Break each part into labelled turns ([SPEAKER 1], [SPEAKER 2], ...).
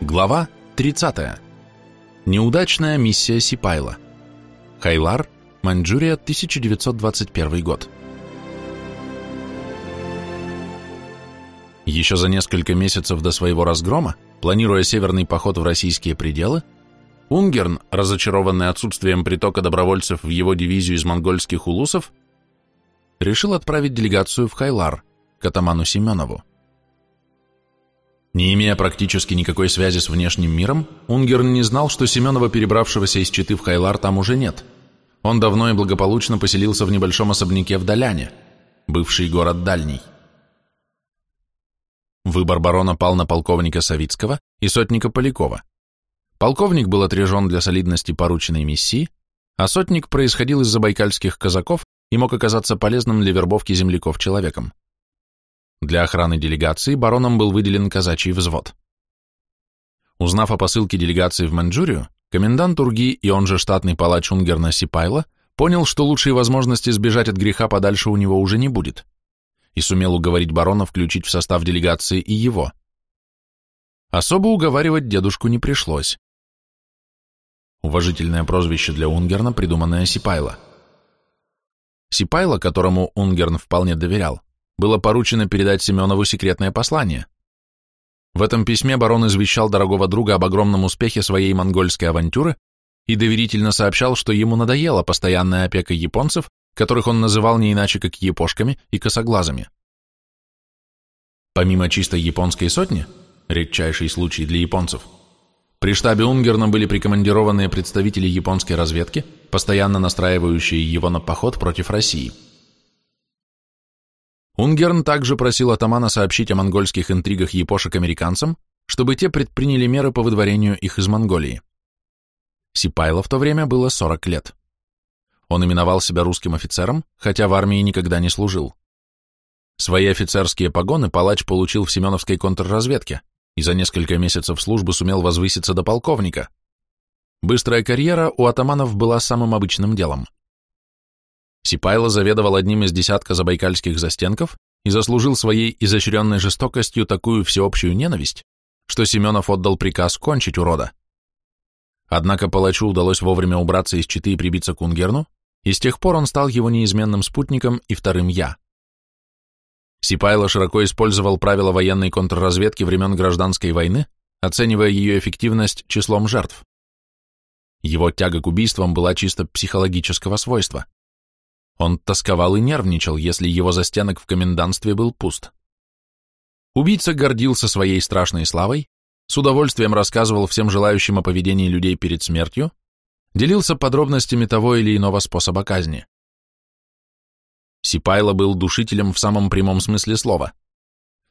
[SPEAKER 1] Глава 30. Неудачная миссия Сипайла. Хайлар, Маньчжурия, 1921 год. Еще за несколько месяцев до своего разгрома, планируя северный поход в российские пределы, Унгерн, разочарованный отсутствием притока добровольцев в его дивизию из монгольских улусов, решил отправить делегацию в Хайлар, к атаману Семенову. Не имея практически никакой связи с внешним миром, Унгерн не знал, что Семенова, перебравшегося из Читы в Хайлар, там уже нет. Он давно и благополучно поселился в небольшом особняке в Доляне, бывший город Дальний. Выбор барона пал на полковника Савицкого и сотника Полякова. Полковник был отряжен для солидности порученной миссии, а сотник происходил из забайкальских казаков и мог оказаться полезным для вербовки земляков человеком. Для охраны делегации бароном был выделен казачий взвод. Узнав о посылке делегации в Маньчжурию, комендант Урги и он же штатный палач Унгерна Сипайла понял, что лучшей возможности сбежать от греха подальше у него уже не будет, и сумел уговорить барона включить в состав делегации и его. Особо уговаривать дедушку не пришлось. Уважительное прозвище для Унгерна, придуманное Сипайло. Сипайло, которому Унгерн вполне доверял, было поручено передать Семенову секретное послание. В этом письме барон извещал дорогого друга об огромном успехе своей монгольской авантюры и доверительно сообщал, что ему надоела постоянная опека японцев, которых он называл не иначе как япошками и косоглазами. Помимо чистой японской сотни, редчайший случай для японцев, при штабе Унгерна были прикомандированные представители японской разведки, постоянно настраивающие его на поход против России – Унгерн также просил атамана сообщить о монгольских интригах япошек американцам, чтобы те предприняли меры по выдворению их из Монголии. Сипайло в то время было 40 лет. Он именовал себя русским офицером, хотя в армии никогда не служил. Свои офицерские погоны палач получил в Семеновской контрразведке и за несколько месяцев службы сумел возвыситься до полковника. Быстрая карьера у атаманов была самым обычным делом. Сипайло заведовал одним из десятка забайкальских застенков и заслужил своей изощренной жестокостью такую всеобщую ненависть, что Семенов отдал приказ кончить урода. Однако палачу удалось вовремя убраться из Читы и прибиться к Унгерну, и с тех пор он стал его неизменным спутником и вторым «я». Сипайло широко использовал правила военной контрразведки времен гражданской войны, оценивая ее эффективность числом жертв. Его тяга к убийствам была чисто психологического свойства. Он тосковал и нервничал, если его застенок в комендантстве был пуст. Убийца гордился своей страшной славой, с удовольствием рассказывал всем желающим о поведении людей перед смертью, делился подробностями того или иного способа казни. Сипайло был душителем в самом прямом смысле слова.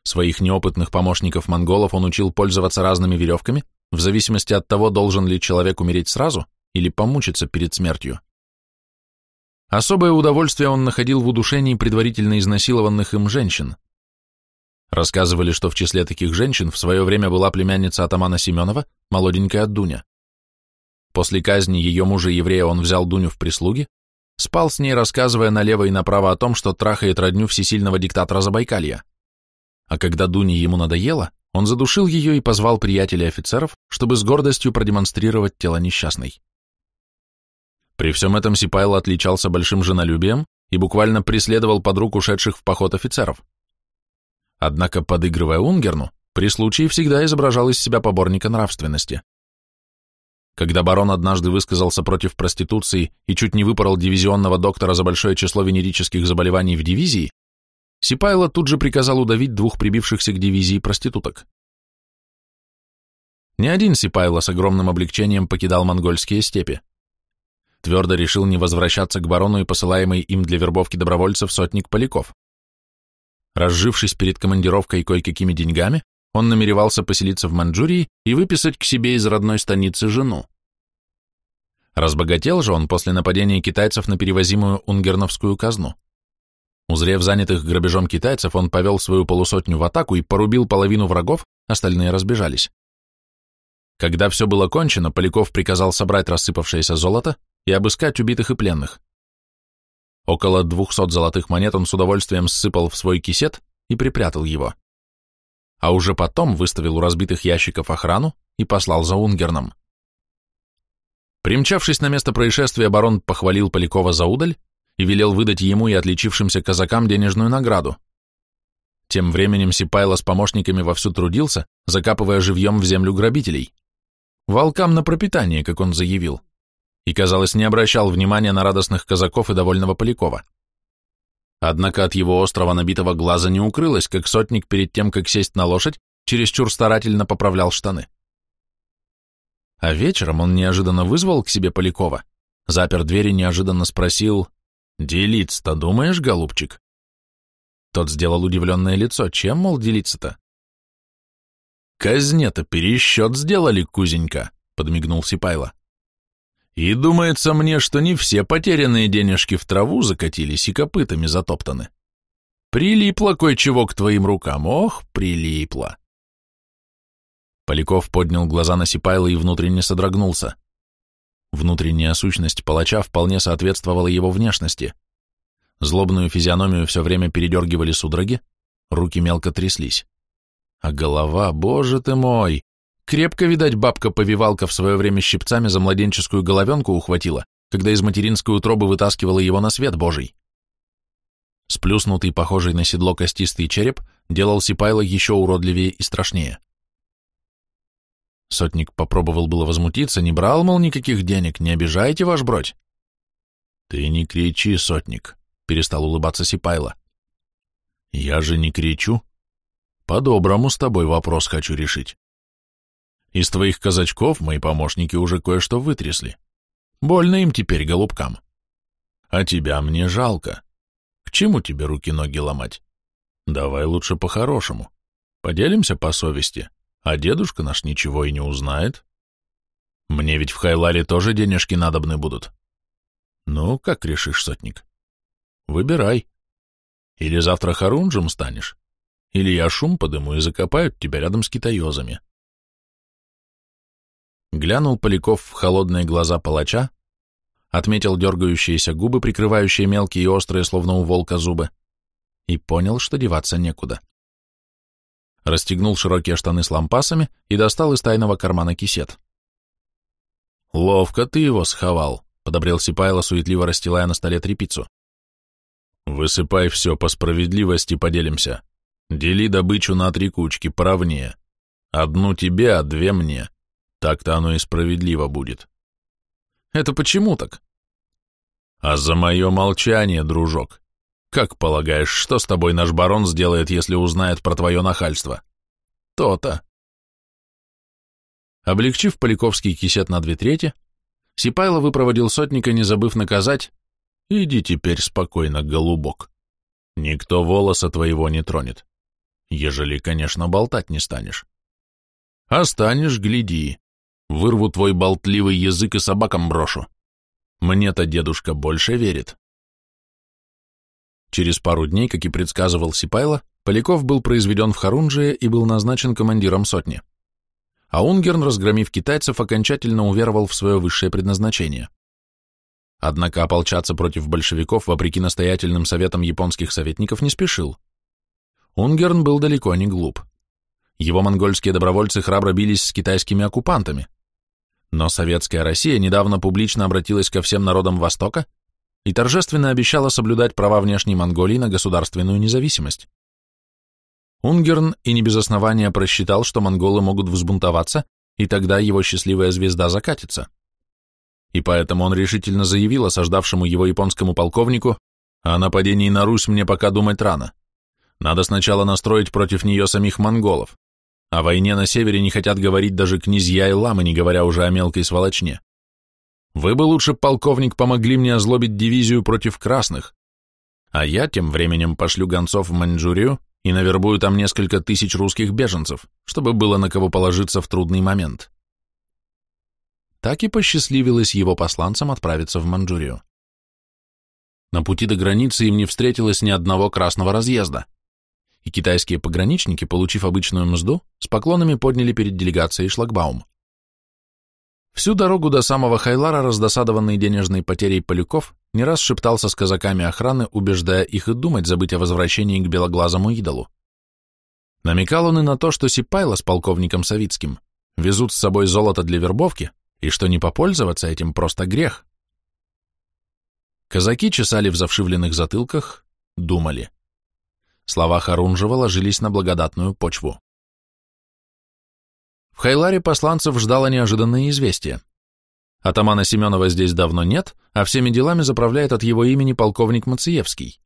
[SPEAKER 1] Своих неопытных помощников-монголов он учил пользоваться разными веревками, в зависимости от того, должен ли человек умереть сразу или помучиться перед смертью. Особое удовольствие он находил в удушении предварительно изнасилованных им женщин. Рассказывали, что в числе таких женщин в свое время была племянница атамана Семенова, молоденькая Дуня. После казни ее мужа-еврея он взял Дуню в прислуги, спал с ней, рассказывая налево и направо о том, что трахает родню всесильного диктатора Забайкалья. А когда Дуне ему надоело, он задушил ее и позвал приятелей офицеров, чтобы с гордостью продемонстрировать тело несчастной. При всем этом Сипайло отличался большим женолюбием и буквально преследовал подруг ушедших в поход офицеров. Однако, подыгрывая Унгерну, при случае всегда изображал из себя поборника нравственности. Когда барон однажды высказался против проституции и чуть не выпорол дивизионного доктора за большое число венерических заболеваний в дивизии, Сипайло тут же приказал удавить двух прибившихся к дивизии проституток. Ни один Сипайло с огромным облегчением покидал монгольские степи твердо решил не возвращаться к барону и посылаемый им для вербовки добровольцев сотник Поляков. Разжившись перед командировкой кое-какими деньгами, он намеревался поселиться в Маньчжурии и выписать к себе из родной станицы жену. Разбогател же он после нападения китайцев на перевозимую унгерновскую казну. Узрев занятых грабежом китайцев, он повел свою полусотню в атаку и порубил половину врагов, остальные разбежались. Когда все было кончено, Поляков приказал собрать рассыпавшееся золото и обыскать убитых и пленных. Около двухсот золотых монет он с удовольствием ссыпал в свой кисет и припрятал его. А уже потом выставил у разбитых ящиков охрану и послал за Унгерном. Примчавшись на место происшествия, барон похвалил Полякова за удаль и велел выдать ему и отличившимся казакам денежную награду. Тем временем Сипайло с помощниками вовсю трудился, закапывая живьем в землю грабителей. Волкам на пропитание, как он заявил, и, казалось, не обращал внимания на радостных казаков и довольного Полякова. Однако от его острого набитого глаза не укрылось, как сотник перед тем, как сесть на лошадь, чересчур старательно поправлял штаны. А вечером он неожиданно вызвал к себе Полякова, запер дверь и неожиданно спросил, «Делиться-то думаешь, голубчик?» Тот сделал удивленное лицо. Чем, мол, делиться-то? «Казне-то пересчет сделали, кузенька», — подмигнул Сипайло. «И думается мне, что не все потерянные денежки в траву закатились и копытами затоптаны. Прилипло кое-чего к твоим рукам, ох, прилипло». Поляков поднял глаза на Сипайло и внутренне содрогнулся. Внутренняя сущность палача вполне соответствовала его внешности — Злобную физиономию все время передергивали судороги, руки мелко тряслись. А голова, боже ты мой! Крепко, видать, бабка-повивалка в свое время щипцами за младенческую головенку ухватила, когда из материнской утробы вытаскивала его на свет божий. Сплюснутый, похожий на седло костистый череп делал Сипайло еще уродливее и страшнее. Сотник попробовал было возмутиться, не брал, мол, никаких денег, не обижайте, ваш бродь. Ты не кричи, сотник, перестал улыбаться Сипайло. Я же не кричу. По-доброму с тобой вопрос хочу решить. Из твоих казачков мои помощники уже кое-что вытрясли. Больно им теперь, голубкам. А тебя мне жалко. К чему тебе руки-ноги ломать? Давай лучше по-хорошему. Поделимся по совести, а дедушка наш ничего и не узнает. Мне ведь в Хайларе тоже денежки надобны будут. Ну, как решишь, сотник? Выбирай. Или завтра хорунжем станешь, или я шум подыму и закопают тебя рядом с китаёзами. Глянул Поляков в холодные глаза палача, отметил дергающиеся губы, прикрывающие мелкие и острые, словно у волка, зубы, и понял, что деваться некуда. Расстегнул широкие штаны с лампасами и достал из тайного кармана кисет. «Ловко ты его сховал», — подобрел Сипайло, суетливо расстилая на столе трепицу. Высыпай все по справедливости, поделимся. Дели добычу на три кучки, поровнее. Одну тебе, а две мне. Так-то оно и справедливо будет. Это почему так? А за мое молчание, дружок. Как полагаешь, что с тобой наш барон сделает, если узнает про твое нахальство? То-то. Облегчив Поляковский кисет на две трети, Сипайло выпроводил сотника, не забыв наказать, Иди теперь спокойно, голубок. Никто волоса твоего не тронет, ежели, конечно, болтать не станешь. А станешь, гляди, вырву твой болтливый язык и собакам брошу. Мне-то дедушка больше верит. Через пару дней, как и предсказывал Сипайло, Поляков был произведен в Харунжие и был назначен командиром сотни. А Унгерн, разгромив китайцев, окончательно уверовал в свое высшее предназначение. Однако ополчаться против большевиков, вопреки настоятельным советам японских советников, не спешил. Унгерн был далеко не глуп. Его монгольские добровольцы храбро бились с китайскими оккупантами. Но советская Россия недавно публично обратилась ко всем народам Востока и торжественно обещала соблюдать права внешней Монголии на государственную независимость. Унгерн и не без основания просчитал, что монголы могут взбунтоваться, и тогда его счастливая звезда закатится и поэтому он решительно заявил осаждавшему его японскому полковнику, о нападении на Русь мне пока думать рано. Надо сначала настроить против нее самих монголов. О войне на севере не хотят говорить даже князья и ламы, не говоря уже о мелкой сволочне. Вы бы лучше, полковник, помогли мне озлобить дивизию против красных, а я тем временем пошлю гонцов в Маньчжурию и навербую там несколько тысяч русских беженцев, чтобы было на кого положиться в трудный момент так и посчастливилось его посланцам отправиться в Манчжурию. На пути до границы им не встретилось ни одного красного разъезда, и китайские пограничники, получив обычную мзду, с поклонами подняли перед делегацией шлагбаум. Всю дорогу до самого Хайлара, раздосадованный денежной потерей поляков, не раз шептался с казаками охраны, убеждая их и думать забыть о возвращении к белоглазому идолу. Намекал он и на то, что Сипайло с полковником Савицким везут с собой золото для вербовки, и что не попользоваться этим просто грех. Казаки чесали в завшивленных затылках, думали. Слова Харунжева ложились на благодатную почву. В Хайларе посланцев ждало неожиданное известие. Атамана Семенова здесь давно нет, а всеми делами заправляет от его имени полковник Мациевский.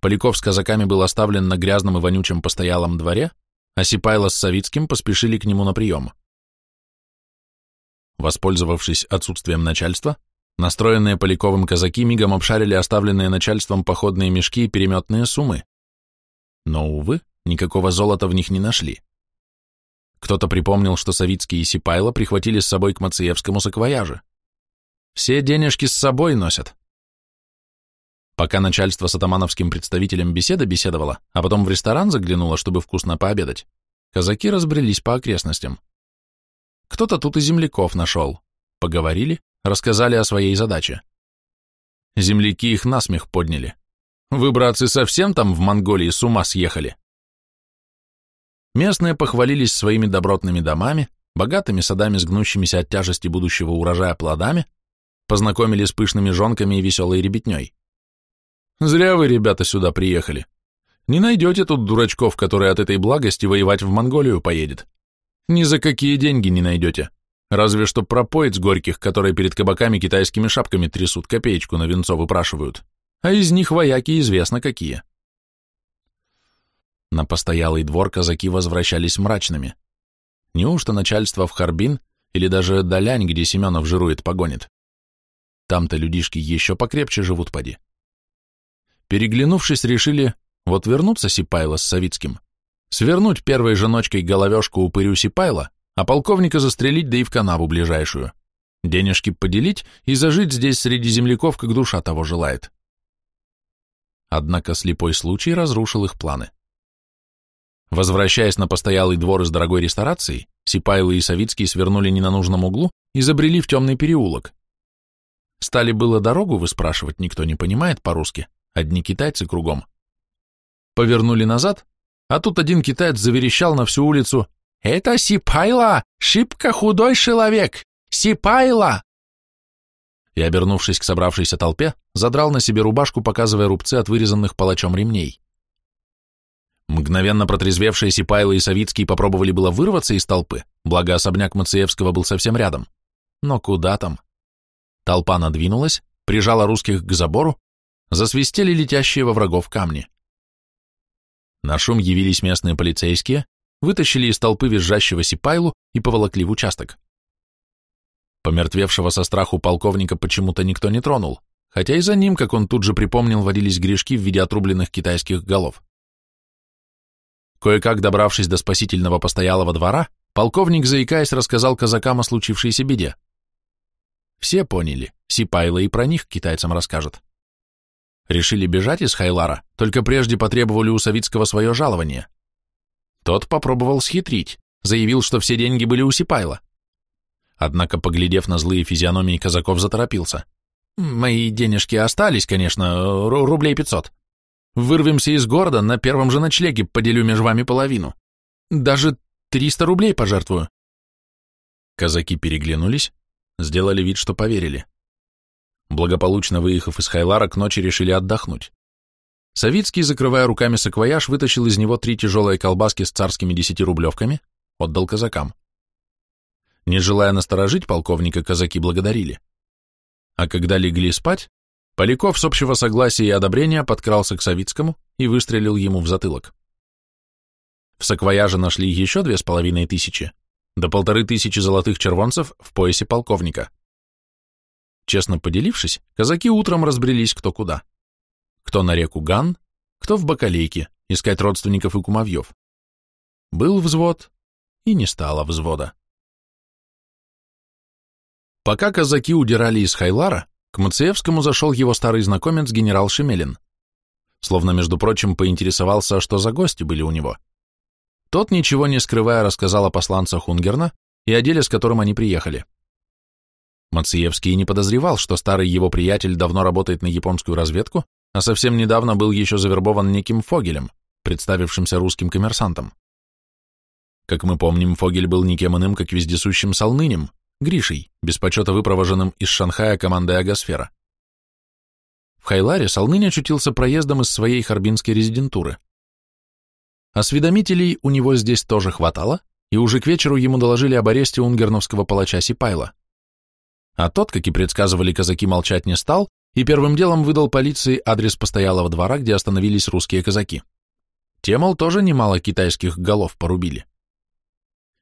[SPEAKER 1] Поляков с казаками был оставлен на грязном и вонючем постоялом дворе, а Сипайло с Савицким поспешили к нему на прием. Воспользовавшись отсутствием начальства, настроенные Поляковым казаки мигом обшарили оставленные начальством походные мешки и переметные суммы. Но, увы, никакого золота в них не нашли. Кто-то припомнил, что Савицкий и Сипайло прихватили с собой к Мациевскому саквояже. Все денежки с собой носят. Пока начальство с атамановским представителем беседа беседовало, а потом в ресторан заглянуло, чтобы вкусно пообедать, казаки разбрелись по окрестностям. Кто-то тут и земляков нашел. Поговорили, рассказали о своей задаче. Земляки их насмех подняли. Вы, братцы, совсем там в Монголии с ума съехали? Местные похвалились своими добротными домами, богатыми садами с гнущимися от тяжести будущего урожая плодами, познакомили с пышными жонками и веселой ребятней. Зря вы, ребята, сюда приехали. Не найдете тут дурачков, которые от этой благости воевать в Монголию поедет. Ни за какие деньги не найдете. Разве что пропоец горьких, которые перед кабаками китайскими шапками трясут, копеечку на венцо выпрашивают. А из них вояки известно какие. На постоялый двор казаки возвращались мрачными. Неужто начальство в Харбин или даже Долянь, где Семенов жирует, погонит? Там-то людишки еще покрепче живут, поди. Переглянувшись, решили, вот вернуться Сипайло с Савицким, свернуть первой же ночкой головешку упырю Сипайла, а полковника застрелить, да и в канаву ближайшую, денежки поделить и зажить здесь среди земляков, как душа того желает. Однако слепой случай разрушил их планы. Возвращаясь на постоялый двор из дорогой ресторации, Сипайлы и Савицкий свернули не на нужном углу и забрели в темный переулок. Стали было дорогу выспрашивать, никто не понимает по-русски, одни китайцы кругом. Повернули назад, а тут один китаец заверещал на всю улицу «Это Сипайла, шибко худой человек! Сипайла!» И, обернувшись к собравшейся толпе, задрал на себе рубашку, показывая рубцы от вырезанных палачом ремней. Мгновенно протрезвевшие Сипайло и Савицкий попробовали было вырваться из толпы, благо особняк Мациевского был совсем рядом. Но куда там? Толпа надвинулась, прижала русских к забору, засвистели летящие во врагов камни. На шум явились местные полицейские, вытащили из толпы визжащего Сипайлу и поволокли в участок. Помертвевшего со страху полковника почему-то никто не тронул, хотя и за ним, как он тут же припомнил, водились грешки в виде отрубленных китайских голов. Кое-как добравшись до спасительного постоялого двора, полковник, заикаясь, рассказал казакам о случившейся беде. Все поняли, Сипайло и про них китайцам расскажет. Решили бежать из Хайлара, только прежде потребовали у Савицкого свое жалование. Тот попробовал схитрить, заявил, что все деньги были у Сипайла. Однако, поглядев на злые физиономии казаков, заторопился. «Мои денежки остались, конечно, рублей пятьсот. Вырвемся из города, на первом же ночлеге поделю между вами половину. Даже триста рублей пожертвую». Казаки переглянулись, сделали вид, что поверили. Благополучно выехав из Хайлара, к ночи решили отдохнуть. Савицкий, закрывая руками саквояж, вытащил из него три тяжелые колбаски с царскими десятирублевками, отдал казакам. Не желая насторожить полковника, казаки благодарили. А когда легли спать, Поляков с общего согласия и одобрения подкрался к Савицкому и выстрелил ему в затылок. В саквояже нашли еще две с половиной тысячи, до полторы тысячи золотых червонцев в поясе полковника. Честно поделившись, казаки утром разбрелись кто куда. Кто на реку Ган, кто в Бакалейке, искать родственников и кумовьев. Был взвод, и не стало взвода. Пока казаки удирали из Хайлара, к Мациевскому зашел его старый знакомец генерал Шемелин. Словно, между прочим, поинтересовался, что за гости были у него. Тот, ничего не скрывая, рассказал о посланцах Унгерна и о деле, с которым они приехали. Мациевский не подозревал, что старый его приятель давно работает на японскую разведку, а совсем недавно был еще завербован неким Фогелем, представившимся русским коммерсантом. Как мы помним, Фогель был никем иным, как вездесущим Солнынем, Гришей, без почета выпровоженным из Шанхая командой Агосфера. В Хайларе Солнынь очутился проездом из своей харбинской резидентуры. Осведомителей у него здесь тоже хватало, и уже к вечеру ему доложили об аресте унгерновского палача Сипайла. А тот, как и предсказывали казаки, молчать не стал и первым делом выдал полиции адрес постоялого двора, где остановились русские казаки. Те, мол, тоже немало китайских голов порубили.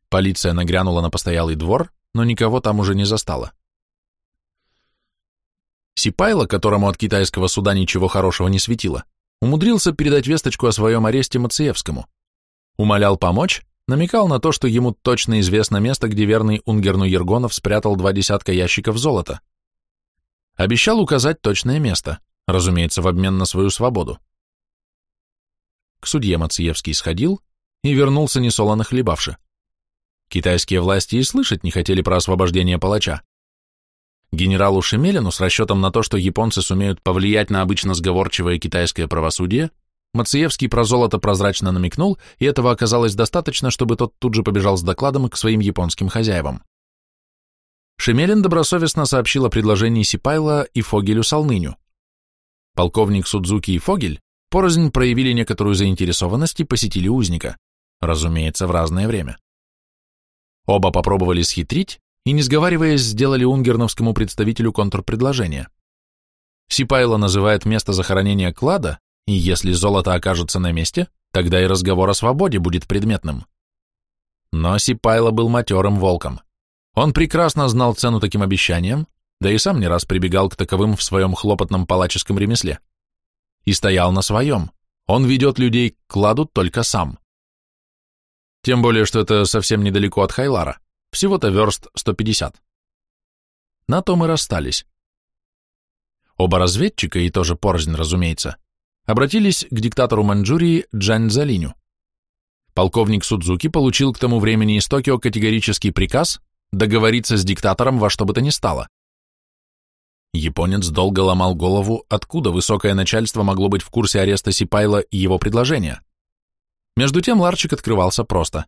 [SPEAKER 1] Полиция нагрянула на постоялый двор, но никого там уже не застала. Сипайло, которому от китайского суда ничего хорошего не светило, умудрился передать весточку о своем аресте Мациевскому. Умолял помочь, намекал на то, что ему точно известно место, где верный Унгерну Ергонов спрятал два десятка ящиков золота. Обещал указать точное место, разумеется, в обмен на свою свободу. К судье Мациевский сходил и вернулся несолоно хлебавши. Китайские власти и слышать не хотели про освобождение палача. Генералу Шемелину с расчетом на то, что японцы сумеют повлиять на обычно сговорчивое китайское правосудие, Мациевский про золото прозрачно намекнул, и этого оказалось достаточно, чтобы тот тут же побежал с докладом к своим японским хозяевам. Шемелин добросовестно сообщил о предложении Сипайла и Фогелю Салныню. Полковник Судзуки и Фогель порознь проявили некоторую заинтересованность и посетили узника, разумеется, в разное время. Оба попробовали схитрить и, не сговариваясь, сделали унгерновскому представителю контрпредложение. Сипайло называет место захоронения клада и если золото окажется на месте, тогда и разговор о свободе будет предметным. Но Сипайло был матерым волком. Он прекрасно знал цену таким обещаниям, да и сам не раз прибегал к таковым в своем хлопотном палаческом ремесле. И стоял на своем. Он ведет людей к кладу только сам. Тем более, что это совсем недалеко от Хайлара, всего-то верст 150. На том и расстались. Оба разведчика, и тоже порознь, разумеется, обратились к диктатору Маньчжурии Джань Залиню. Полковник Судзуки получил к тому времени из Токио категорический приказ договориться с диктатором во что бы то ни стало. Японец долго ломал голову, откуда высокое начальство могло быть в курсе ареста Сипайла и его предложения. Между тем ларчик открывался просто.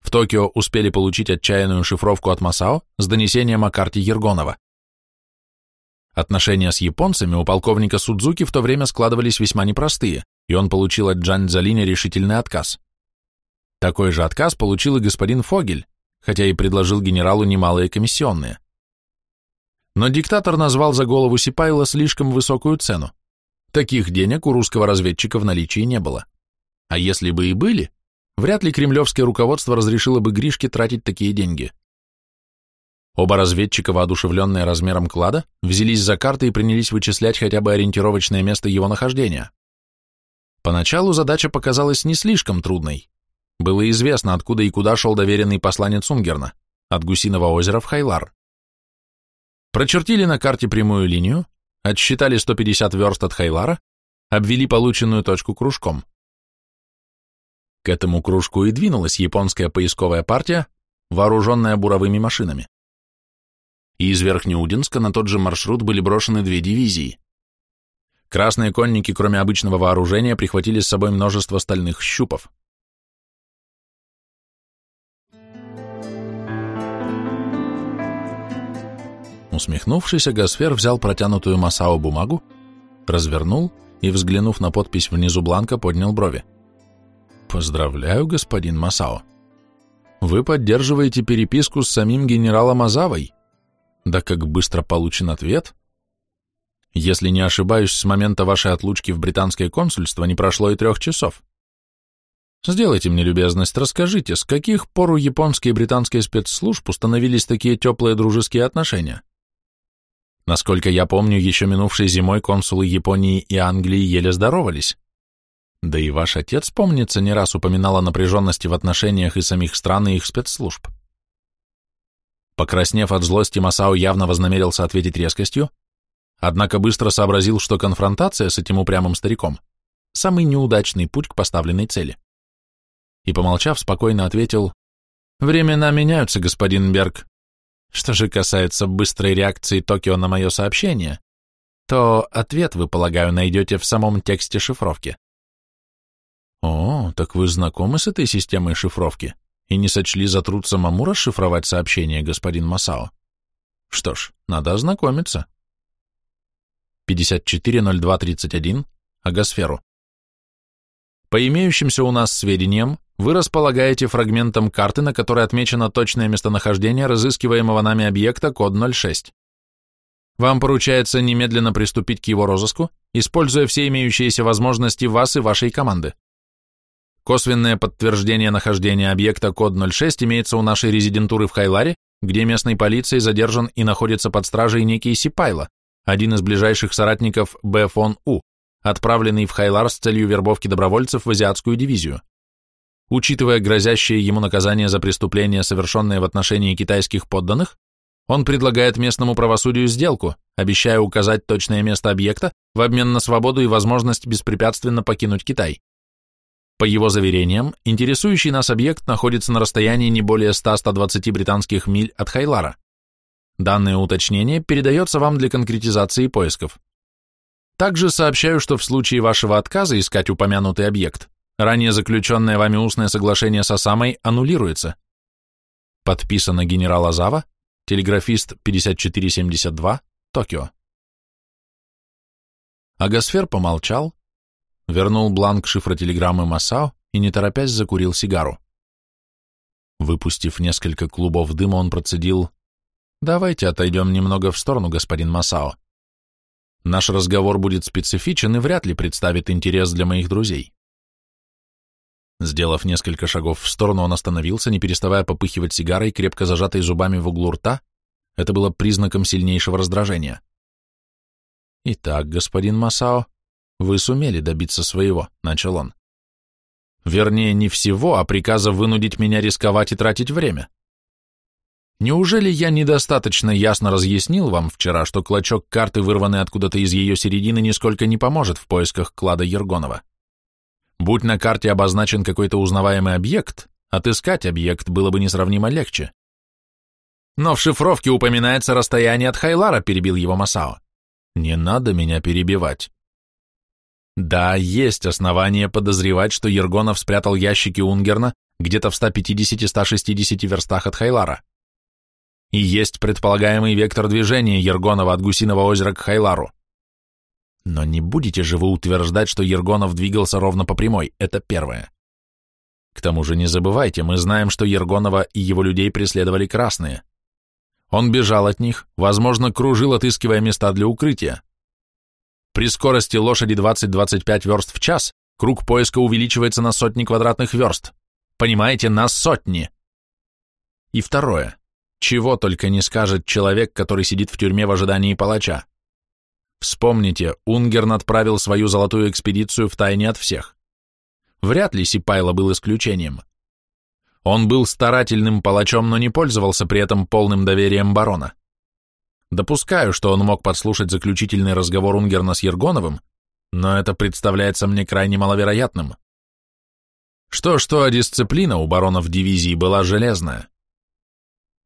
[SPEAKER 1] В Токио успели получить отчаянную шифровку от Масао с донесением о карте Ергонова. Отношения с японцами у полковника Судзуки в то время складывались весьма непростые, и он получил от Джан Дзалини решительный отказ. Такой же отказ получил и господин Фогель, хотя и предложил генералу немалые комиссионные. Но диктатор назвал за голову Сипайла слишком высокую цену. Таких денег у русского разведчика в наличии не было. А если бы и были, вряд ли кремлевское руководство разрешило бы Гришке тратить такие деньги. Оба разведчика, воодушевленные размером клада, взялись за карты и принялись вычислять хотя бы ориентировочное место его нахождения. Поначалу задача показалась не слишком трудной. Было известно, откуда и куда шел доверенный посланец Унгерна, от Гусиного озера в Хайлар. Прочертили на карте прямую линию, отсчитали 150 верст от Хайлара, обвели полученную точку кружком. К этому кружку и двинулась японская поисковая партия, вооруженная буровыми машинами и из Верхнеудинска на тот же маршрут были брошены две дивизии. Красные конники, кроме обычного вооружения, прихватили с собой множество стальных щупов. Усмехнувшись, Гасфер взял протянутую Масао бумагу, развернул и, взглянув на подпись внизу бланка, поднял брови. «Поздравляю, господин Масао. Вы поддерживаете переписку с самим генералом Азавой. Да как быстро получен ответ? Если не ошибаюсь, с момента вашей отлучки в британское консульство не прошло и трех часов. Сделайте мне любезность, расскажите, с каких пор у японской и британской спецслужб установились такие теплые дружеские отношения? Насколько я помню, еще минувшей зимой консулы Японии и Англии еле здоровались. Да и ваш отец, помнится, не раз упоминал о напряженности в отношениях и самих стран и их спецслужб. Покраснев от злости, Масао явно вознамерился ответить резкостью, однако быстро сообразил, что конфронтация с этим упрямым стариком – самый неудачный путь к поставленной цели. И, помолчав, спокойно ответил, «Времена меняются, господин Берг. Что же касается быстрой реакции Токио на мое сообщение, то ответ, вы, полагаю, найдете в самом тексте шифровки». «О, так вы знакомы с этой системой шифровки?» И не сочли за труд самому расшифровать сообщение, господин Масао? Что ж, надо ознакомиться. 540231, Агосферу. По имеющимся у нас сведениям, вы располагаете фрагментом карты, на которой отмечено точное местонахождение разыскиваемого нами объекта код 06. Вам поручается немедленно приступить к его розыску, используя все имеющиеся возможности вас и вашей команды. Косвенное подтверждение нахождения объекта код 06 имеется у нашей резидентуры в Хайларе, где местной полицией задержан и находится под стражей некий Сипайло, один из ближайших соратников Б. У, отправленный в Хайлар с целью вербовки добровольцев в азиатскую дивизию. Учитывая грозящее ему наказание за преступления, совершенные в отношении китайских подданных, он предлагает местному правосудию сделку, обещая указать точное место объекта в обмен на свободу и возможность беспрепятственно покинуть Китай. По его заверениям, интересующий нас объект находится на расстоянии не более 100-120 британских миль от Хайлара. Данное уточнение передается вам для конкретизации поисков. Также сообщаю, что в случае вашего отказа искать упомянутый объект, ранее заключенное вами устное соглашение с Осамой аннулируется. Подписано генерал Азава, телеграфист 5472, Токио. Агасфер помолчал, вернул бланк шифротелеграммы Масао и, не торопясь, закурил сигару. Выпустив несколько клубов дыма, он процедил «Давайте отойдем немного в сторону, господин Масао. Наш разговор будет специфичен и вряд ли представит интерес для моих друзей». Сделав несколько шагов в сторону, он остановился, не переставая попыхивать сигарой, крепко зажатой зубами в углу рта. Это было признаком сильнейшего раздражения. «Итак, господин Масао, вы сумели добиться своего», — начал он. «Вернее, не всего, а приказа вынудить меня рисковать и тратить время. Неужели я недостаточно ясно разъяснил вам вчера, что клочок карты, вырванный откуда-то из ее середины, нисколько не поможет в поисках клада Ергонова? Будь на карте обозначен какой-то узнаваемый объект, отыскать объект было бы несравнимо легче. Но в шифровке упоминается расстояние от Хайлара, перебил его Масао. Не надо меня перебивать. Да, есть основания подозревать, что Ергонов спрятал ящики Унгерна где-то в 150-160 верстах от Хайлара. И есть предполагаемый вектор движения Ергонова от Гусиного озера к Хайлару. Но не будете же вы утверждать, что Ергонов двигался ровно по прямой, это первое. К тому же не забывайте, мы знаем, что Ергонова и его людей преследовали красные. Он бежал от них, возможно, кружил, отыскивая места для укрытия. При скорости лошади 20-25 верст в час круг поиска увеличивается на сотни квадратных верст. Понимаете, на сотни. И второе. Чего только не скажет человек, который сидит в тюрьме в ожидании палача. Вспомните, Унгерн отправил свою золотую экспедицию в тайне от всех. Вряд ли Сипайло был исключением. Он был старательным палачом, но не пользовался при этом полным доверием барона. Допускаю, что он мог подслушать заключительный разговор Унгерна с Ергоновым, но это представляется мне крайне маловероятным. Что-что, а дисциплина у барона в дивизии была железная.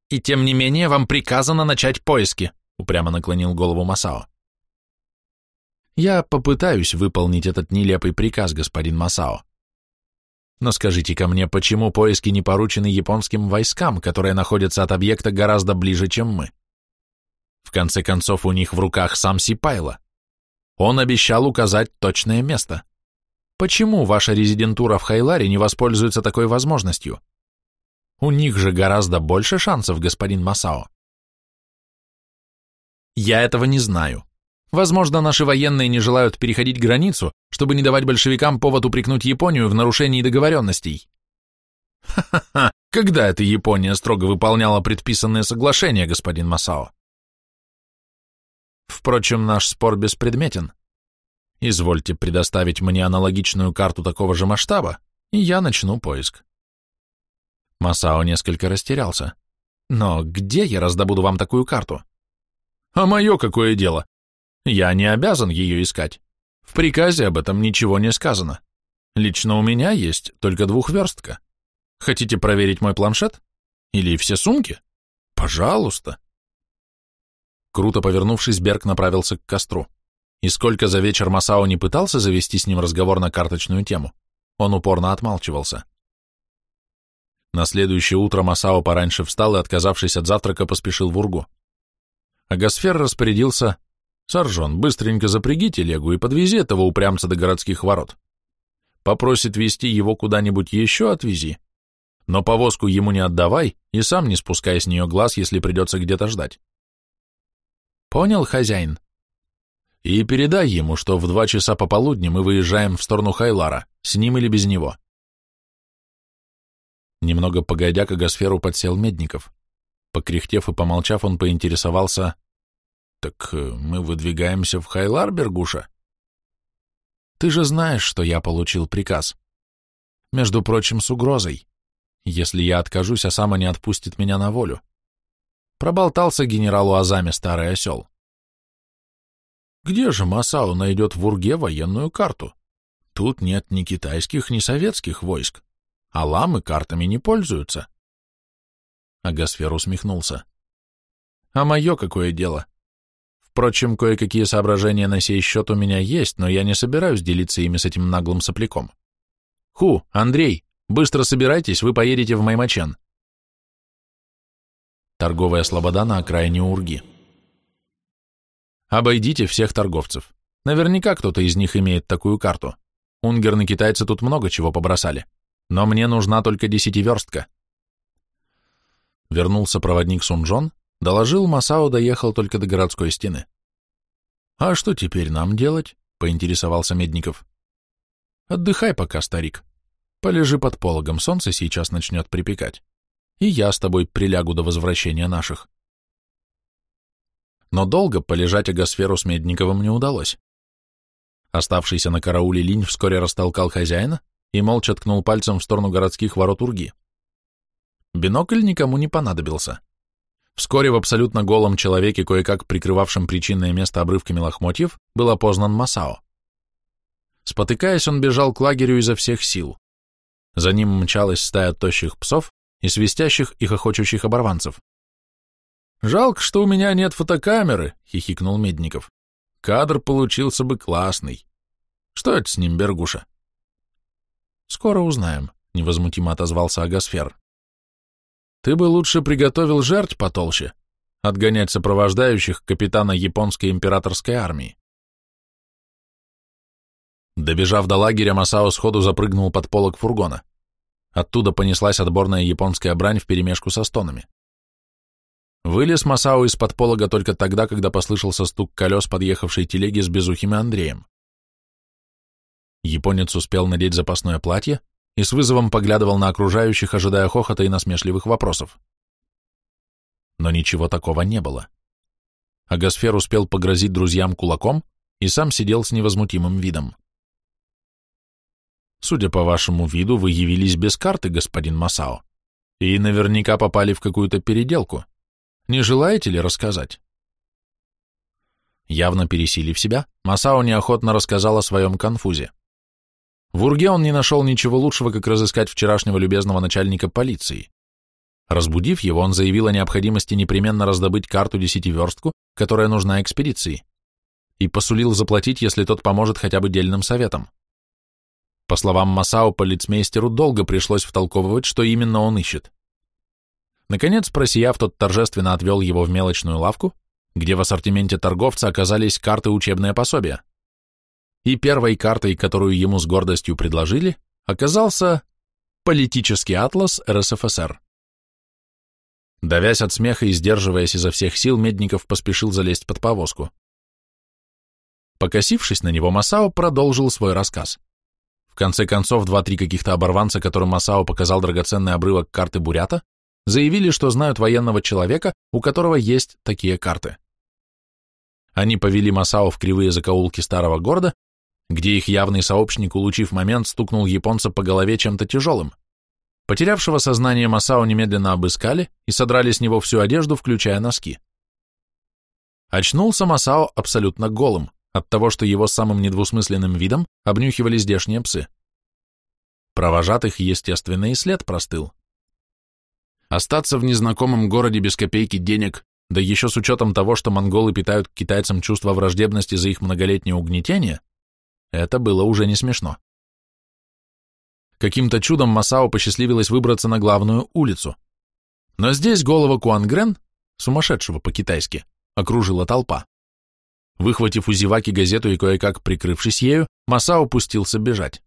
[SPEAKER 1] «И тем не менее вам приказано начать поиски», — упрямо наклонил голову Масао. «Я попытаюсь выполнить этот нелепый приказ, господин Масао. Но скажите ко мне, почему поиски не поручены японским войскам, которые находятся от объекта гораздо ближе, чем мы? В конце концов, у них в руках сам Сипайло. Он обещал указать точное место. Почему ваша резидентура в Хайларе не воспользуется такой возможностью? У них же гораздо больше шансов, господин Масао. Я этого не знаю. Возможно, наши военные не желают переходить границу, чтобы не давать большевикам повод упрекнуть Японию в нарушении договоренностей. Ха-ха-ха, когда эта Япония строго выполняла предписанные соглашения, господин Масао? Впрочем, наш спор беспредметен. Извольте предоставить мне аналогичную карту такого же масштаба, и я начну поиск. Масао несколько растерялся. Но где я раздобуду вам такую карту? А мое какое дело? Я не обязан ее искать. В приказе об этом ничего не сказано. Лично у меня есть только двухверстка. Хотите проверить мой планшет? Или все сумки? Пожалуйста. Круто повернувшись, Берг направился к костру. И сколько за вечер Масао не пытался завести с ним разговор на карточную тему, он упорно отмалчивался. На следующее утро Масао пораньше встал и, отказавшись от завтрака, поспешил в Ургу. А Гасфер распорядился, «Саржон, быстренько запряги телегу и подвези этого упрямца до городских ворот. Попросит вести его куда-нибудь еще, отвези. Но повозку ему не отдавай и сам не спускай с нее глаз, если придется где-то ждать». «Понял, хозяин?» «И передай ему, что в два часа пополудни мы выезжаем в сторону Хайлара, с ним или без него». Немного погодя, к агосферу подсел Медников. Покряхтев и помолчав, он поинтересовался, «Так э, мы выдвигаемся в Хайлар, Бергуша?» «Ты же знаешь, что я получил приказ. Между прочим, с угрозой. Если я откажусь, а сама не отпустит меня на волю. Проболтался генералу Азаме старый осел. Где же Масао найдет в Урге военную карту? Тут нет ни китайских, ни советских войск а ламы картами не пользуются. Агасфер усмехнулся. А мое какое дело? Впрочем, кое-какие соображения на сей счет у меня есть, но я не собираюсь делиться ими с этим наглым сопляком. Ху, Андрей, быстро собирайтесь, вы поедете в Маймачен. Торговая слобода на окраине Урги. Обойдите всех торговцев. Наверняка кто-то из них имеет такую карту. Унгерны китайцы тут много чего побросали но мне нужна только десятиверстка. Вернулся проводник Сунджон, доложил, Масао доехал только до городской стены. «А что теперь нам делать?» — поинтересовался Медников. «Отдыхай пока, старик. Полежи под пологом, солнце сейчас начнет припекать. И я с тобой прилягу до возвращения наших». Но долго полежать агосферу с Медниковым не удалось. Оставшийся на карауле линь вскоре растолкал хозяина, и молча ткнул пальцем в сторону городских ворот Урги. Бинокль никому не понадобился. Вскоре в абсолютно голом человеке, кое-как прикрывавшем причинное место обрывками лохмотьев, был опознан Масао. Спотыкаясь, он бежал к лагерю изо всех сил. За ним мчалась стая тощих псов и свистящих и хохочущих оборванцев. «Жалко, что у меня нет фотокамеры», — хихикнул Медников. «Кадр получился бы классный. Что это с ним, Бергуша?» Скоро узнаем, невозмутимо отозвался Агасфер. Ты бы лучше приготовил жертв потолще, отгонять сопровождающих капитана японской императорской армии. Добежав до лагеря, Масао сходу запрыгнул под полок фургона. Оттуда понеслась отборная японская брань вперемешку со стонами. Вылез Масао из-под полога только тогда, когда послышался стук колес подъехавшей телеги с безухим Андреем. Японец успел надеть запасное платье и с вызовом поглядывал на окружающих, ожидая хохота и насмешливых вопросов. Но ничего такого не было. Агасфер успел погрозить друзьям кулаком и сам сидел с невозмутимым видом. «Судя по вашему виду, вы явились без карты, господин Масао, и наверняка попали в какую-то переделку. Не желаете ли рассказать?» Явно пересилив себя, Масао неохотно рассказал о своем конфузе. В Урге он не нашел ничего лучшего, как разыскать вчерашнего любезного начальника полиции. Разбудив его, он заявил о необходимости непременно раздобыть карту-десятиверстку, которая нужна экспедиции, и посулил заплатить, если тот поможет хотя бы дельным советом. По словам Масао, полицмейстеру долго пришлось втолковывать, что именно он ищет. Наконец, просияв, тот торжественно отвел его в мелочную лавку, где в ассортименте торговца оказались карты учебные пособия и первой картой, которую ему с гордостью предложили, оказался политический атлас РСФСР. Давясь от смеха и сдерживаясь изо всех сил, Медников поспешил залезть под повозку. Покосившись на него, Масао продолжил свой рассказ. Конце концов, два-три каких-то оборванца, которым Масао показал драгоценный обрывок карты Бурята, заявили, что знают военного человека, у которого есть такие карты. Они повели Масао в кривые закоулки старого города, где их явный сообщник, улучив момент, стукнул японца по голове чем-то тяжелым. Потерявшего сознание Масао немедленно обыскали и содрали с него всю одежду, включая носки. Очнулся Масао абсолютно голым, от того, что его самым недвусмысленным видом обнюхивали здешние псы. Провожатых, естественно, и след простыл. Остаться в незнакомом городе без копейки денег, да еще с учетом того, что монголы питают к китайцам чувство враждебности за их многолетнее угнетение, это было уже не смешно. Каким-то чудом Масао посчастливилось выбраться на главную улицу. Но здесь голова Куангрен, сумасшедшего по-китайски, окружила толпа. Выхватив у зеваки газету и кое-как прикрывшись ею, Масао пустился бежать.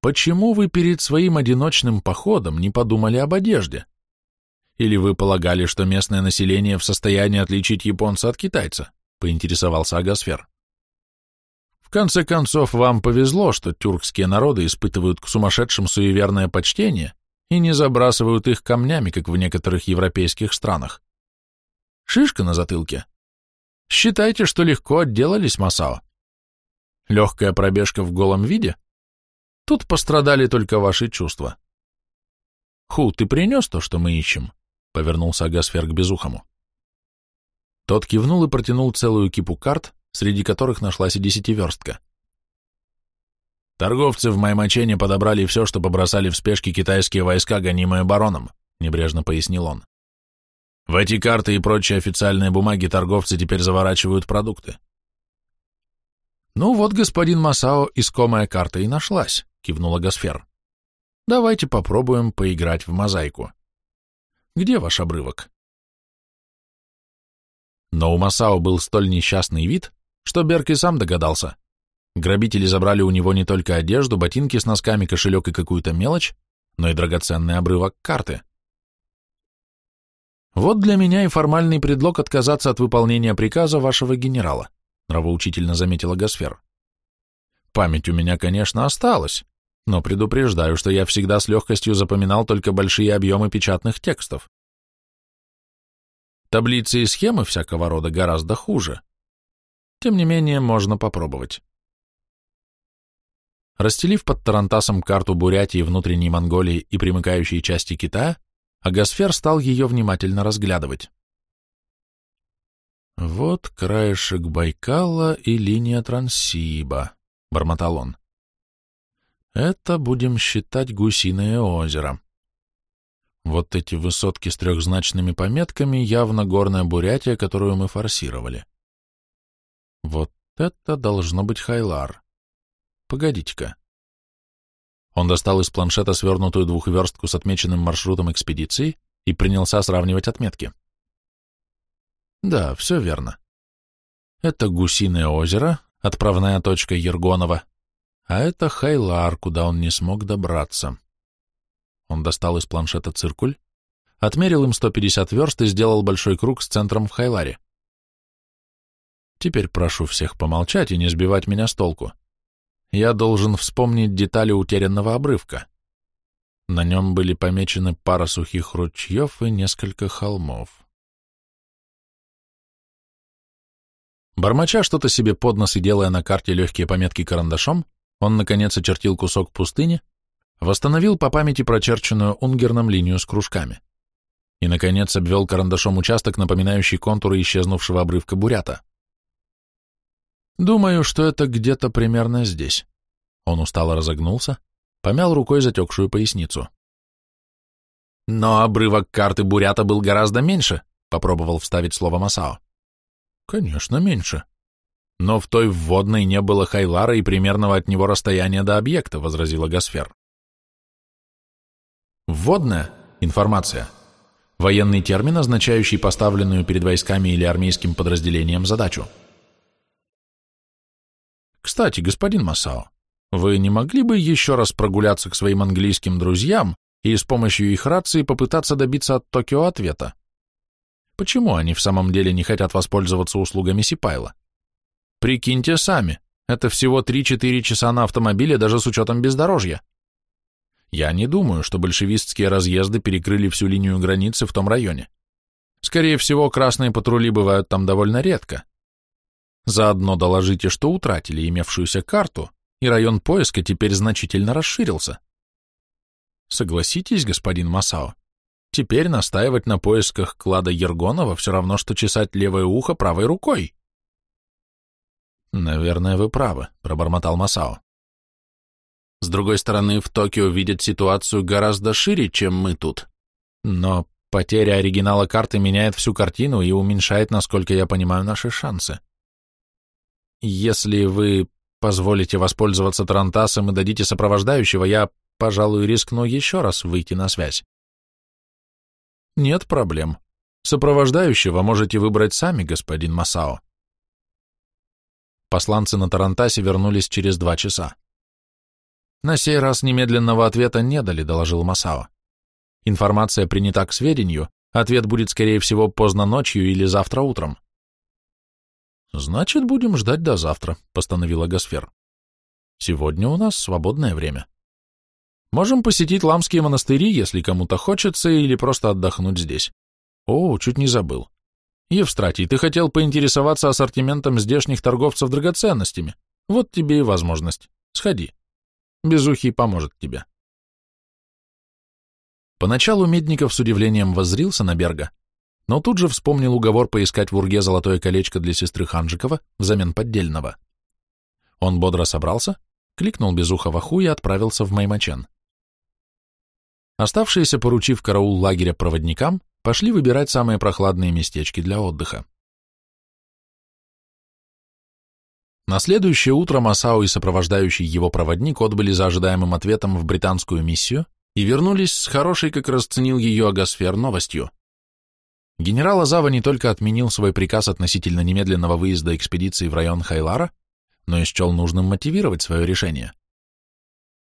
[SPEAKER 1] Почему вы перед своим одиночным походом не подумали об одежде? Или вы полагали, что местное население в состоянии отличить японца от китайца? Поинтересовался Агасфер. В конце концов, вам повезло, что тюркские народы испытывают к сумасшедшим суеверное почтение и не забрасывают их камнями, как в некоторых европейских странах. Шишка на затылке. Считайте, что легко отделались, Масао. Легкая пробежка в голом виде Тут пострадали только ваши чувства. Ху, ты принес то, что мы ищем? Повернулся Агасфер к Безухому. Тот кивнул и протянул целую кипу карт, среди которых нашлась и десятиверстка. Торговцы в Маймачене подобрали все, что побросали в спешке китайские войска, гонимые бароном, небрежно пояснил он. В эти карты и прочие официальные бумаги торговцы теперь заворачивают продукты. Ну вот, господин Масао, искомая карта и нашлась кивнула Гасфер. Давайте попробуем поиграть в мозаику. Где ваш обрывок? Но у Масао был столь несчастный вид, что Берк и сам догадался. Грабители забрали у него не только одежду, ботинки с носками, кошелек и какую-то мелочь, но и драгоценный обрывок карты. Вот для меня и формальный предлог отказаться от выполнения приказа вашего генерала, нравоучительно заметила Гасфер. Память у меня, конечно, осталась, но предупреждаю, что я всегда с легкостью запоминал только большие объемы печатных текстов. Таблицы и схемы всякого рода гораздо хуже. Тем не менее, можно попробовать. Расстелив под Тарантасом карту Бурятии, внутренней Монголии и примыкающей части Китая, Агасфер стал ее внимательно разглядывать. «Вот краешек Байкала и линия Транссиба», — бормотал он. Это будем считать гусиное озеро. Вот эти высотки с трехзначными пометками явно горная Бурятия, которую мы форсировали. Вот это должно быть Хайлар. Погодите-ка. Он достал из планшета свернутую двухверстку с отмеченным маршрутом экспедиции и принялся сравнивать отметки. Да, все верно. Это Гусиное озеро, отправная точка Ергонова, а это Хайлар, куда он не смог добраться. Он достал из планшета циркуль, отмерил им 150 верст и сделал большой круг с центром в Хайларе. Теперь прошу всех помолчать и не сбивать меня с толку. Я должен вспомнить детали утерянного обрывка. На нем были помечены пара сухих ручьев и несколько холмов. Бормоча что-то себе под нос и делая на карте легкие пометки карандашом, он, наконец, очертил кусок пустыни, восстановил по памяти прочерченную Унгерном линию с кружками и, наконец, обвел карандашом участок, напоминающий контуры исчезнувшего обрывка бурята. «Думаю, что это где-то примерно здесь». Он устало разогнулся, помял рукой затекшую поясницу. «Но обрывок карты бурята был гораздо меньше», — попробовал вставить слово Масао. «Конечно, меньше», но в той вводной не было Хайлара и примерного от него расстояния до объекта, возразила Гасфер. Вводная – информация. Военный термин, означающий поставленную перед войсками или армейским подразделением задачу. Кстати, господин Масао, вы не могли бы еще раз прогуляться к своим английским друзьям и с помощью их рации попытаться добиться от Токио ответа? Почему они в самом деле не хотят воспользоваться услугами Сипайла? Прикиньте сами, это всего 3-4 часа на автомобиле даже с учетом бездорожья. Я не думаю, что большевистские разъезды перекрыли всю линию границы в том районе. Скорее всего, красные патрули бывают там довольно редко. Заодно доложите, что утратили имевшуюся карту, и район поиска теперь значительно расширился. Согласитесь, господин Масао, теперь настаивать на поисках клада Ергонова все равно, что чесать левое ухо правой рукой. «Наверное, вы правы», — пробормотал Масао. «С другой стороны, в Токио видят ситуацию гораздо шире, чем мы тут. Но потеря оригинала карты меняет всю картину и уменьшает, насколько я понимаю, наши шансы. Если вы позволите воспользоваться Тарантасом и дадите сопровождающего, я, пожалуй, рискну еще раз выйти на связь. Нет проблем. Сопровождающего можете выбрать сами, господин Масао. Посланцы на Тарантасе вернулись через два часа. На сей раз немедленного ответа не дали, доложил Масао. Информация принята к сведению, ответ будет, скорее всего, поздно ночью или завтра утром. Значит, будем ждать до завтра, постановила Гасфер. Сегодня у нас свободное время. Можем посетить ламские монастыри, если кому-то хочется, или просто отдохнуть здесь. О, чуть не забыл. Евстратий, ты хотел поинтересоваться ассортиментом здешних торговцев драгоценностями. Вот тебе и возможность. Сходи. Безухий поможет тебе. Поначалу Медников с удивлением воззрился на Берга, но тут же вспомнил уговор поискать в Урге золотое колечко для сестры Ханжикова взамен поддельного. Он бодро собрался, кликнул Безуха в аху и отправился в Маймачен. Оставшиеся, поручив караул лагеря проводникам, пошли выбирать самые прохладные местечки для отдыха. На следующее утро Масао и сопровождающий его проводник отбыли за ожидаемым ответом в британскую миссию и вернулись с хорошей, как расценил ее Агасфер, новостью. Генерал Азава не только отменил свой приказ относительно немедленного выезда экспедиции в район Хайлара, но и счел нужным мотивировать свое решение.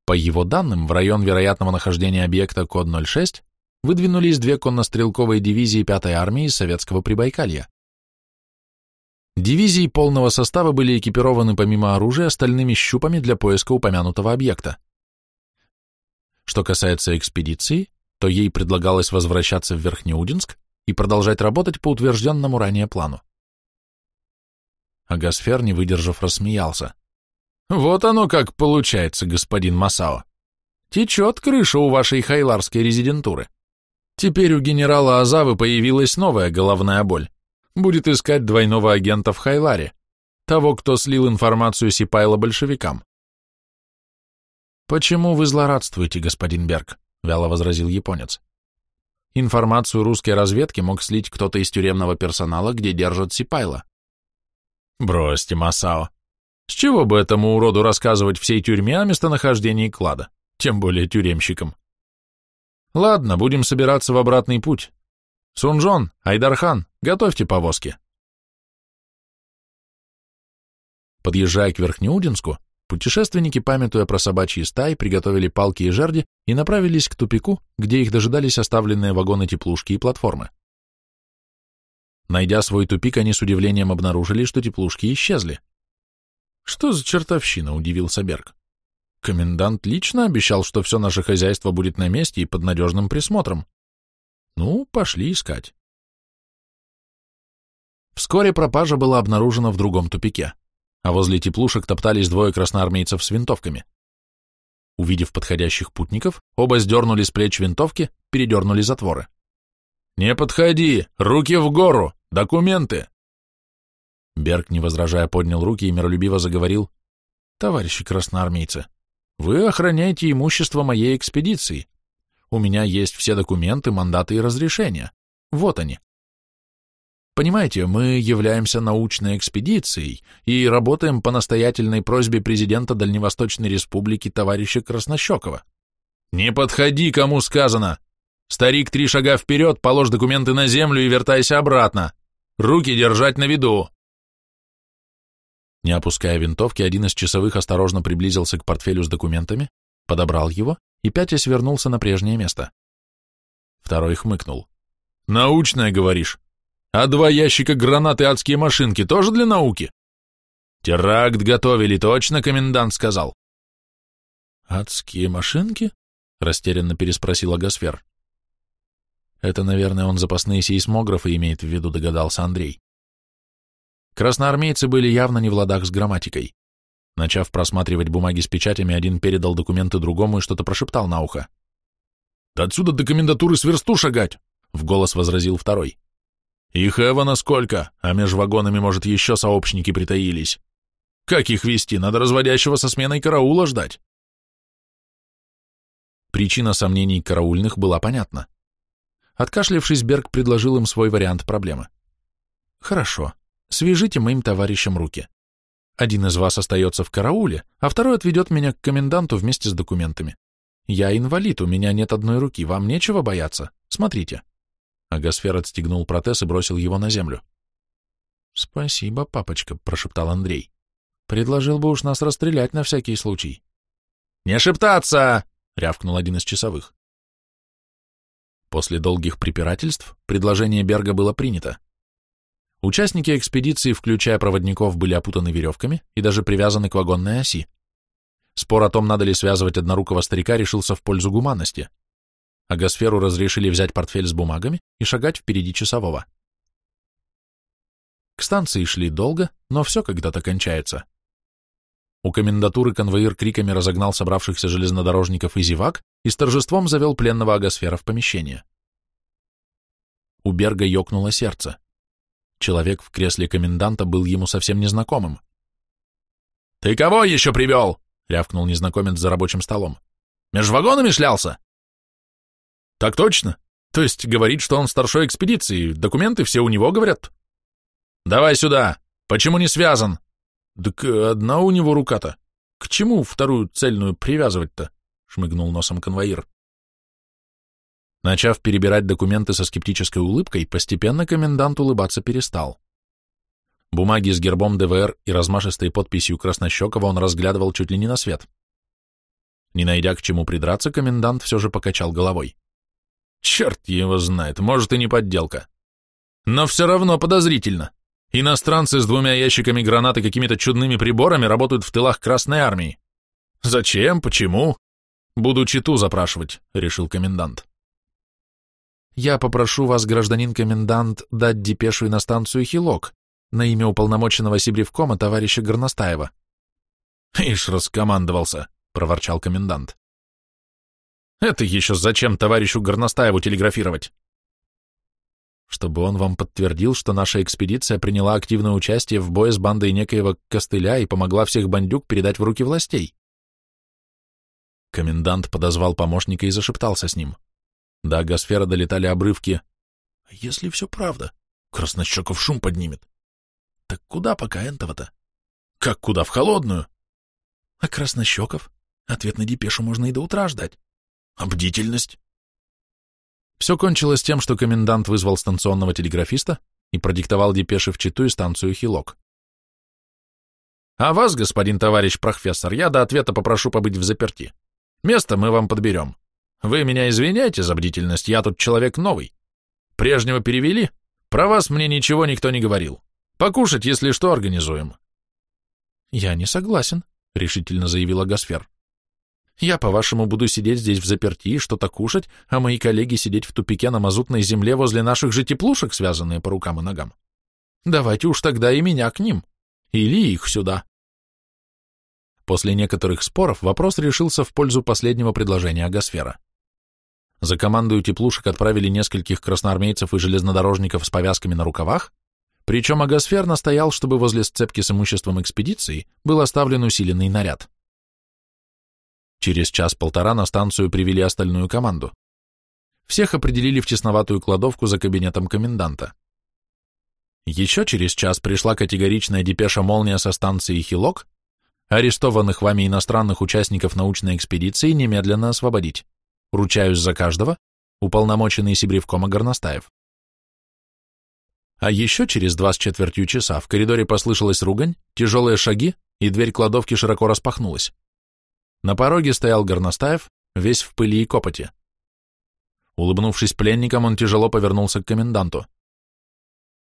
[SPEAKER 1] По его данным, в район вероятного нахождения объекта код 06 выдвинулись две коннострелковые дивизии 5-й армии Советского Прибайкалья. Дивизии полного состава были экипированы помимо оружия стальными щупами для поиска упомянутого объекта. Что касается экспедиции, то ей предлагалось возвращаться в Верхнеудинск и продолжать работать по утвержденному ранее плану. Агасфер, не выдержав, рассмеялся. Вот оно как получается, господин Масао. Течет крыша у вашей хайларской резидентуры. Теперь у генерала Азавы появилась новая головная боль. Будет искать двойного агента в Хайларе, того, кто слил информацию Сипайла большевикам. «Почему вы злорадствуете, господин Берг?» — вяло возразил японец. Информацию русской разведки мог слить кто-то из тюремного персонала, где держат Сипайла. «Бросьте, Масао. С чего бы этому уроду рассказывать всей тюрьме о местонахождении клада, тем более тюремщикам? Ладно, будем собираться в обратный путь. Сунжон, Айдархан, готовьте повозки. Подъезжая к Верхнеудинску, путешественники, памятуя про собачьи стаи, приготовили палки и жерди и направились к тупику, где их дожидались оставленные вагоны теплушки и платформы. Найдя свой тупик, они с удивлением обнаружили, что теплушки исчезли. Что за чертовщина, удивился Берг. Комендант лично обещал, что все наше хозяйство будет на месте и под надежным присмотром. Ну, пошли искать. Вскоре пропажа была обнаружена в другом тупике, а возле теплушек топтались двое красноармейцев с винтовками. Увидев подходящих путников, оба сдернули с плеч винтовки, передернули затворы. «Не подходи! Руки в гору! Документы!» Берг, не возражая, поднял руки и миролюбиво заговорил. «Товарищи красноармейцы, вы охраняете имущество моей экспедиции. У меня есть все документы, мандаты и разрешения. Вот они. Понимаете, мы являемся научной экспедицией и работаем по настоятельной просьбе президента Дальневосточной Республики товарища Краснощекова. Не подходи, кому сказано! Старик, три шага вперед, положь документы на землю и вертайся обратно. Руки держать на виду. Не опуская винтовки, один из часовых осторожно приблизился к портфелю с документами, подобрал его и пятясь вернулся на прежнее место. Второй хмыкнул. «Научное, говоришь? А два ящика гранаты адские машинки тоже для науки?» «Теракт готовили, точно комендант сказал». «Адские машинки?» — растерянно переспросил Агасфер. «Это, наверное, он запасные сейсмографы имеет в виду», — догадался Андрей. Красноармейцы были явно не в ладах с грамматикой. Начав просматривать бумаги с печатями, один передал документы другому и что-то прошептал на ухо. «Да отсюда до комендатуры с версту шагать!» — в голос возразил второй. «Их Эвана сколько, а меж вагонами, может, еще сообщники притаились. Как их вести? Надо разводящего со сменой караула ждать». Причина сомнений караульных была понятна. Откашлившись, Берг предложил им свой вариант проблемы. «Хорошо. Свяжите моим товарищам руки. Один из вас остается в карауле, а второй отведет меня к коменданту вместе с документами. Я инвалид, у меня нет одной руки, вам нечего бояться. Смотрите. Агасфер отстегнул протез и бросил его на землю. Спасибо, папочка, прошептал Андрей. Предложил бы уж нас расстрелять на всякий случай. Не шептаться! рявкнул один из часовых. После долгих препирательств предложение Берга было принято. Участники экспедиции, включая проводников, были опутаны веревками и даже привязаны к вагонной оси. Спор о том, надо ли связывать однорукого старика, решился в пользу гуманности. А Гасферу разрешили взять портфель с бумагами и шагать впереди часового. К станции шли долго, но все когда-то кончается. У комендатуры конвоир криками разогнал собравшихся железнодорожников и зевак и с торжеством завел пленного Агасфера в помещение. У Берга ёкнуло сердце. Человек в кресле коменданта был ему совсем незнакомым. «Ты кого еще привел?» — рявкнул незнакомец за рабочим столом. «Меж вагонами шлялся?» «Так точно. То есть говорит, что он старшой экспедиции, документы все у него, говорят?» «Давай сюда! Почему не связан?» «Так одна у него рука-то. К чему вторую цельную привязывать-то?» — шмыгнул носом конвоир. Начав перебирать документы со скептической улыбкой, постепенно комендант улыбаться перестал. Бумаги с гербом ДВР и размашистой подписью Краснощекова он разглядывал чуть ли не на свет. Не найдя к чему придраться, комендант все же покачал головой. Черт его знает, может и не подделка. Но все равно подозрительно. Иностранцы с двумя ящиками гранат и какими-то чудными приборами работают в тылах Красной Армии. Зачем? Почему? Буду читу запрашивать, решил комендант. Я попрошу вас, гражданин комендант, дать депешу и на станцию Хилок на имя уполномоченного Сибревкома товарища Горностаева. Ишь, раскомандовался, проворчал комендант. Это еще зачем товарищу Горностаеву телеграфировать? чтобы он вам подтвердил, что наша экспедиция приняла активное участие в бое с бандой некоего Костыля и помогла всех бандюк передать в руки властей. Комендант подозвал помощника и зашептался с ним. До Гасфера долетали обрывки. «А если все правда, Краснощеков шум поднимет. Так куда пока Энтова-то? Как куда, в холодную? А Краснощеков? Ответ на депешу можно и до утра ждать. А бдительность? Все кончилось тем, что комендант вызвал станционного телеграфиста и продиктовал депеши в Читу и станцию Хилок. «А вас, господин товарищ профессор, я до ответа попрошу побыть в заперти. Место мы вам подберем. Вы меня извиняйте за бдительность, я тут человек новый. Прежнего перевели, про вас мне ничего никто не говорил. Покушать, если что, организуем». «Я не согласен», — решительно заявила Гасфер. Я, по-вашему, буду сидеть здесь в заперти и что-то кушать, а мои коллеги сидеть в тупике на мазутной земле возле наших же теплушек, связанные по рукам и ногам. Давайте уж тогда и меня к ним. Или их сюда. После некоторых споров вопрос решился в пользу последнего предложения Агосфера. За командою теплушек отправили нескольких красноармейцев и железнодорожников с повязками на рукавах, причем Агосфер настоял, чтобы возле сцепки с имуществом экспедиции был оставлен усиленный наряд. Через час-полтора на станцию привели остальную команду. Всех определили в тесноватую кладовку за кабинетом коменданта. Еще через час пришла категоричная депеша «Молния» со станции Хилок, арестованных вами иностранных участников научной экспедиции немедленно освободить. Ручаюсь за каждого, уполномоченный Сибревкома Горностаев. А еще через два с четвертью часа в коридоре послышалась ругань, тяжелые шаги, и дверь кладовки широко распахнулась. На пороге стоял Горностаев, весь в пыли и копоти. Улыбнувшись пленникам, он тяжело повернулся к коменданту.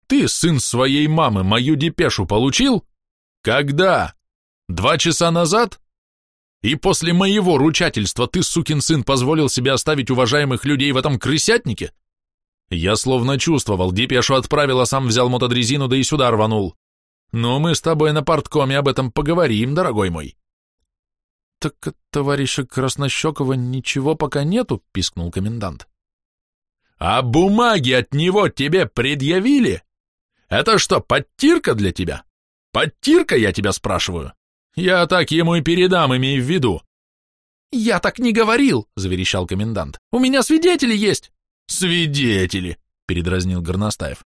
[SPEAKER 1] «Ты, сын своей мамы, мою депешу получил? Когда? Два часа назад? И после моего ручательства ты, сукин сын, позволил себе оставить уважаемых людей в этом крысятнике? Я словно чувствовал, депешу отправил, а сам взял мотодрезину, да и сюда рванул. Но мы с тобой на порткоме об этом поговорим, дорогой мой». «Так от товарища Краснощекова ничего пока нету?» — пискнул комендант. «А бумаги от него тебе предъявили? Это что, подтирка для тебя? Подтирка, я тебя спрашиваю? Я так ему и передам, имей в виду». «Я так не говорил!» — заверещал комендант. «У меня свидетели есть!» «Свидетели!» — передразнил Горностаев.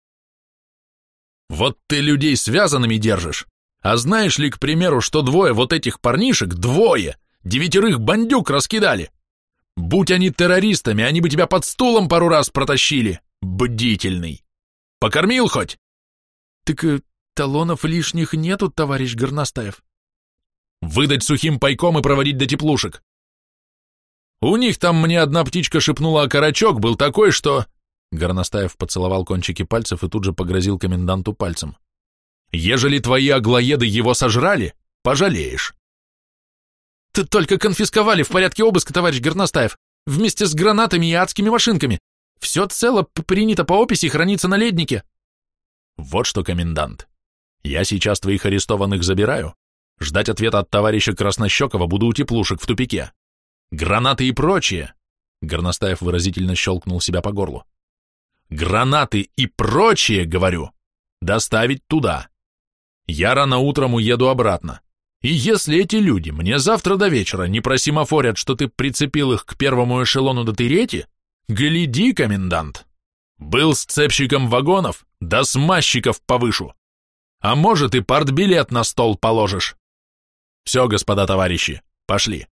[SPEAKER 1] «Вот ты людей связанными держишь, А знаешь ли, к примеру, что двое вот этих парнишек, двое, девятерых бандюк раскидали? Будь они террористами, они бы тебя под стулом пару раз протащили. Бдительный. Покормил хоть?
[SPEAKER 2] Так э, талонов лишних нету, товарищ Горностаев.
[SPEAKER 1] Выдать сухим пайком и проводить до теплушек. У них там мне одна птичка шепнула, а карачок был такой, что... Горностаев поцеловал кончики пальцев и тут же погрозил коменданту пальцем. Ежели твои аглоеды его сожрали, пожалеешь.
[SPEAKER 2] Ты только конфисковали в порядке обыска, товарищ Горностаев, вместе с гранатами и адскими машинками. Все цело принято по описи и хранится на леднике.
[SPEAKER 1] Вот что, комендант. Я сейчас твоих арестованных забираю. Ждать ответа от товарища Краснощекова буду у теплушек в тупике. Гранаты и прочее. Горностаев выразительно щелкнул себя по горлу. Гранаты и прочее, говорю, доставить туда. Я рано утром уеду обратно. И если эти люди мне завтра до вечера не просимофорят, что ты прицепил их к первому эшелону до Терети, гляди, комендант. Был сцепщиком вагонов, да смазчиков повышу. А может и партбилет на стол положишь. Все, господа товарищи, пошли.